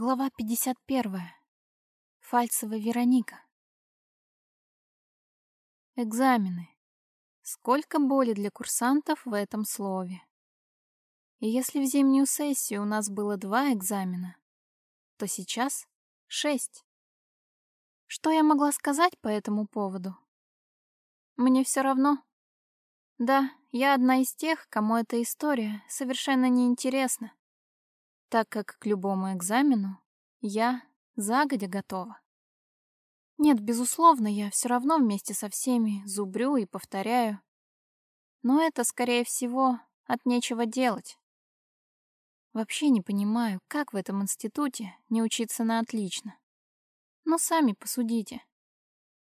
Глава 51. Фальцева Вероника. Экзамены. Сколько боли для курсантов в этом слове. И если в зимнюю сессию у нас было два экзамена, то сейчас шесть. Что я могла сказать по этому поводу? Мне все равно. Да, я одна из тех, кому эта история совершенно неинтересна так как к любому экзамену я загодя готова. Нет, безусловно, я все равно вместе со всеми зубрю и повторяю. Но это, скорее всего, от нечего делать. Вообще не понимаю, как в этом институте не учиться на отлично. Но сами посудите.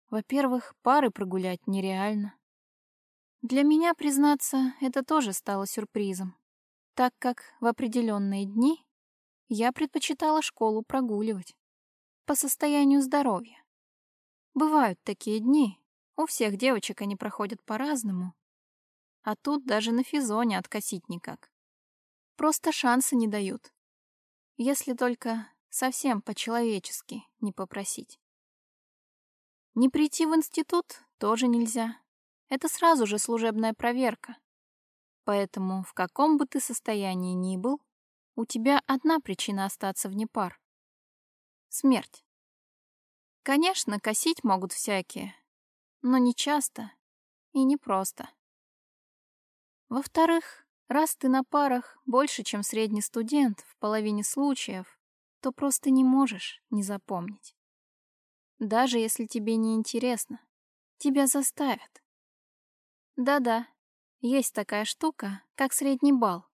Во-первых, пары прогулять нереально. Для меня, признаться, это тоже стало сюрпризом, так как в определенные дни я предпочитала школу прогуливать. По состоянию здоровья. Бывают такие дни. У всех девочек они проходят по-разному. А тут даже на физоне откосить никак. Просто шансы не дают. Если только совсем по-человечески не попросить. Не прийти в институт тоже нельзя. Это сразу же служебная проверка. Поэтому в каком бы ты состоянии ни был, у тебя одна причина остаться вне пар. Смерть. Конечно, косить могут всякие, но не часто и не просто. Во-вторых, раз ты на парах больше, чем средний студент в половине случаев, то просто не можешь не запомнить. Даже если тебе не интересно, тебя заставят. Да-да, есть такая штука, как средний балл,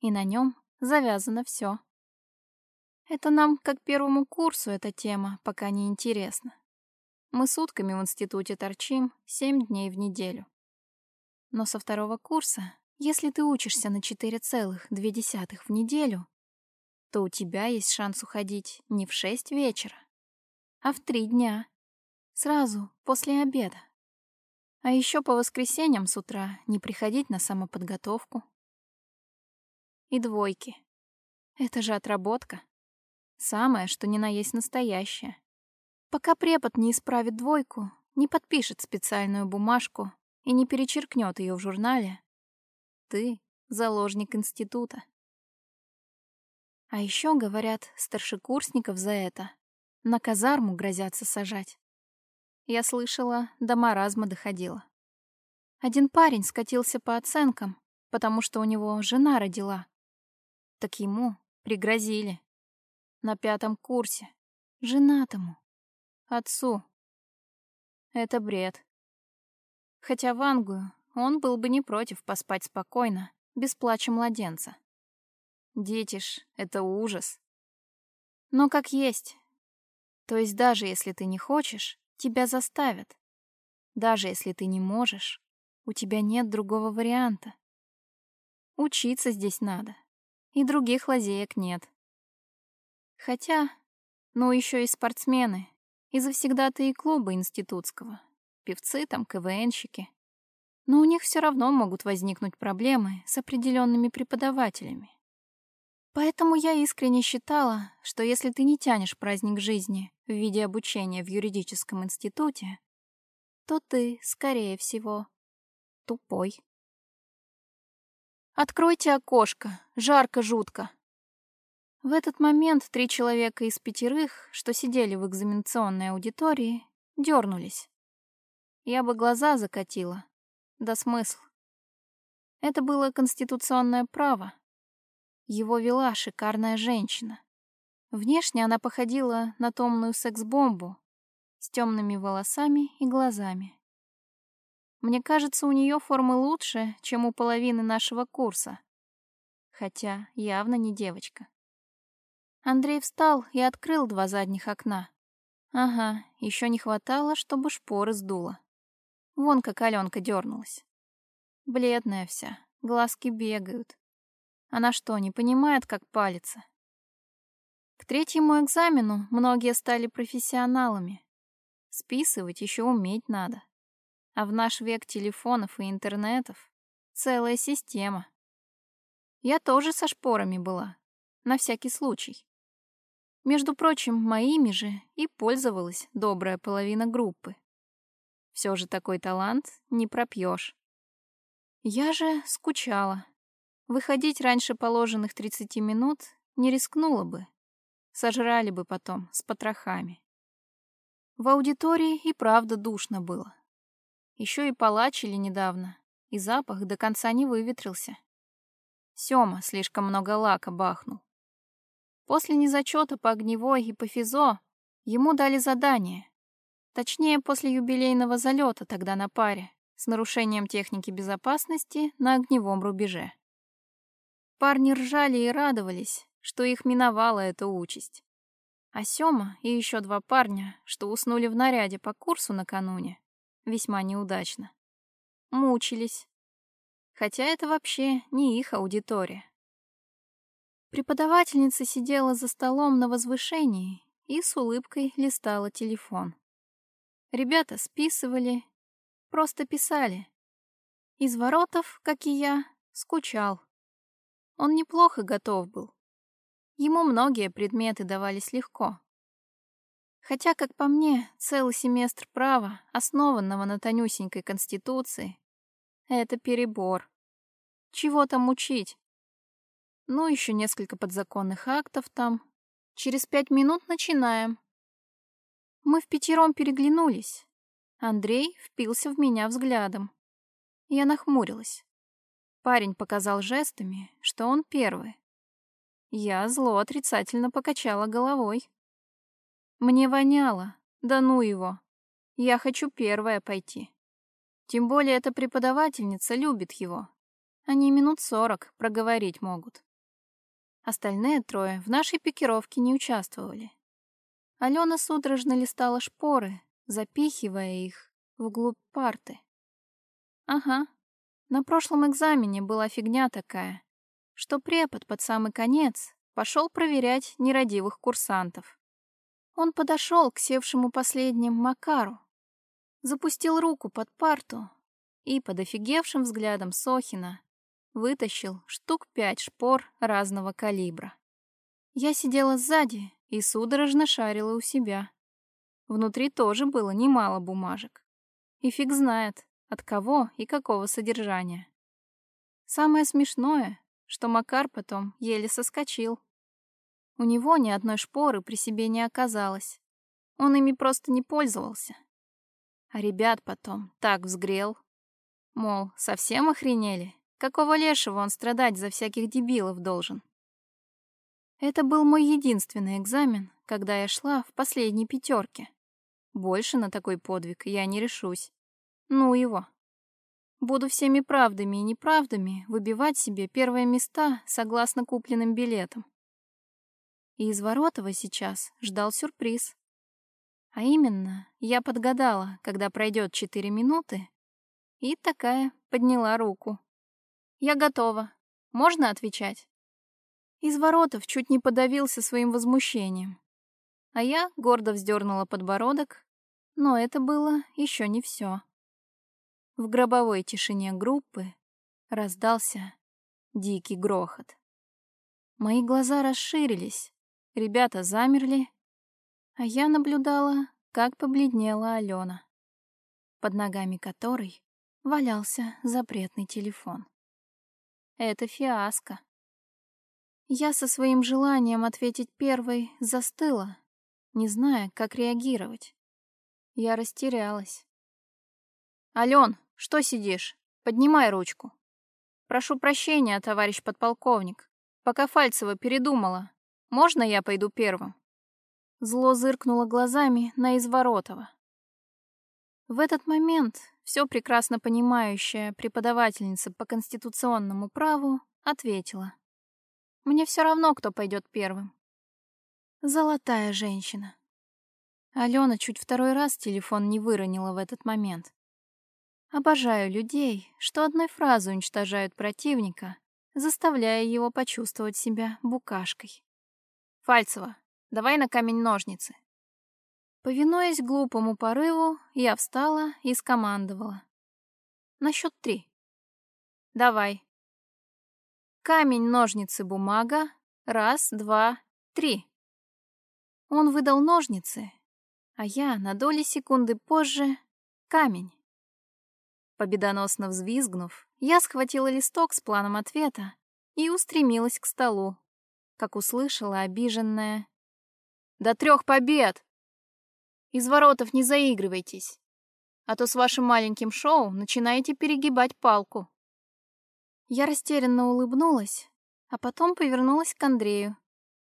и на нем завязано все. Это нам, как первому курсу, эта тема пока не интересна. Мы сутками в институте торчим семь дней в неделю. Но со второго курса, если ты учишься на 4,2 в неделю, то у тебя есть шанс уходить не в 6 вечера, а в 3 дня, сразу после обеда. А еще по воскресеньям с утра не приходить на самоподготовку и двойки. Это же отработка. Самое, что ни на есть настоящее. Пока препод не исправит двойку, не подпишет специальную бумажку и не перечеркнет ее в журнале, ты — заложник института. А еще, говорят, старшекурсников за это на казарму грозятся сажать. Я слышала, до маразма доходило. Один парень скатился по оценкам, потому что у него жена родила, так ему пригрозили. На пятом курсе. Женатому. Отцу. Это бред. Хотя в он был бы не против поспать спокойно, без плача младенца. Дети ж — это ужас. Но как есть. То есть даже если ты не хочешь, тебя заставят. Даже если ты не можешь, у тебя нет другого варианта. Учиться здесь надо и других лазеек нет. Хотя, ну еще и спортсмены, и завсегда-то и клуба институтского, певцы там, КВНщики. Но у них все равно могут возникнуть проблемы с определенными преподавателями. Поэтому я искренне считала, что если ты не тянешь праздник жизни в виде обучения в юридическом институте, то ты, скорее всего, тупой. «Откройте окошко, жарко жутко». В этот момент три человека из пятерых, что сидели в экзаменационной аудитории, дернулись. Я бы глаза закатила. Да смысл. Это было конституционное право. Его вела шикарная женщина. Внешне она походила на томную секс-бомбу с темными волосами и глазами. Мне кажется, у нее формы лучше, чем у половины нашего курса. Хотя явно не девочка. Андрей встал и открыл два задних окна. Ага, еще не хватало, чтобы шпоры сдуло. Вон как Аленка дернулась. Бледная вся, глазки бегают. Она что, не понимает, как палится? К третьему экзамену многие стали профессионалами. Списывать еще уметь надо. А в наш век телефонов и интернетов целая система. Я тоже со шпорами была, на всякий случай. Между прочим, моими же и пользовалась добрая половина группы. Все же такой талант не пропьешь. Я же скучала. Выходить раньше положенных 30 минут не рискнула бы. Сожрали бы потом с потрохами. В аудитории и правда душно было. Еще и палачили недавно, и запах до конца не выветрился. Сёма слишком много лака бахнул. После незачета по огневой и по физо ему дали задание. Точнее, после юбилейного залета тогда на паре, с нарушением техники безопасности на огневом рубеже. Парни ржали и радовались, что их миновала эта участь. А Сёма и еще два парня, что уснули в наряде по курсу накануне, весьма неудачно. Мучились. Хотя это вообще не их аудитория. Преподавательница сидела за столом на возвышении и с улыбкой листала телефон. Ребята списывали, просто писали. Из воротов, как и я, скучал. Он неплохо готов был. Ему многие предметы давались легко. Хотя, как по мне, целый семестр права, основанного на тонюсенькой конституции, это перебор. Чего там учить? Ну, еще несколько подзаконных актов там. Через пять минут начинаем. Мы в пятером переглянулись. Андрей впился в меня взглядом. Я нахмурилась. Парень показал жестами, что он первый. Я зло отрицательно покачала головой. Мне воняло. Да ну его. Я хочу первая пойти. Тем более эта преподавательница любит его. Они минут сорок проговорить могут. Остальные трое в нашей пикировке не участвовали. Алена судорожно листала шпоры, запихивая их вглубь парты. Ага, на прошлом экзамене была фигня такая, что препод под самый конец пошел проверять нерадивых курсантов. Он подошел к севшему последним Макару, запустил руку под парту и под офигевшим взглядом Сохина вытащил штук пять шпор разного калибра. Я сидела сзади и судорожно шарила у себя. Внутри тоже было немало бумажек. И фиг знает, от кого и какого содержания. Самое смешное, что Макар потом еле соскочил. У него ни одной шпоры при себе не оказалось. Он ими просто не пользовался. А ребят потом так взгрел. Мол, совсем охренели? Какого лешего он страдать за всяких дебилов должен? Это был мой единственный экзамен, когда я шла в последней пятерке. Больше на такой подвиг я не решусь. Ну его. Буду всеми правдами и неправдами выбивать себе первые места согласно купленным билетам. И из Воротова сейчас ждал сюрприз. А именно, я подгадала, когда пройдет четыре минуты, и такая подняла руку. Я готова. Можно отвечать? Из воротов чуть не подавился своим возмущением. А я гордо вздернула подбородок, но это было еще не все. В гробовой тишине группы раздался дикий грохот. Мои глаза расширились, ребята замерли, а я наблюдала, как побледнела Алена, под ногами которой валялся запретный телефон. Это фиаско. Я со своим желанием ответить первой застыла, не зная, как реагировать. Я растерялась. «Ален, что сидишь? Поднимай ручку». «Прошу прощения, товарищ подполковник. Пока Фальцева передумала. Можно я пойду первым?» Зло зыркнуло глазами на Изворотова. В этот момент все прекрасно понимающая преподавательница по конституционному праву ответила. «Мне все равно, кто пойдет первым». Золотая женщина. Алена чуть второй раз телефон не выронила в этот момент. Обожаю людей, что одной фразой уничтожают противника, заставляя его почувствовать себя букашкой. «Фальцева, давай на камень-ножницы», Повинуясь глупому порыву, я встала и скомандовала. На счет три. Давай. Камень, ножницы, бумага. Раз, два, три. Он выдал ножницы, а я на доли секунды позже — камень. Победоносно взвизгнув, я схватила листок с планом ответа и устремилась к столу, как услышала обиженная «До трех побед! Из воротов не заигрывайтесь, а то с вашим маленьким шоу начинаете перегибать палку». Я растерянно улыбнулась, а потом повернулась к Андрею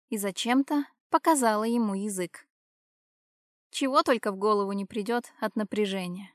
и зачем-то показала ему язык. Чего только в голову не придет от напряжения.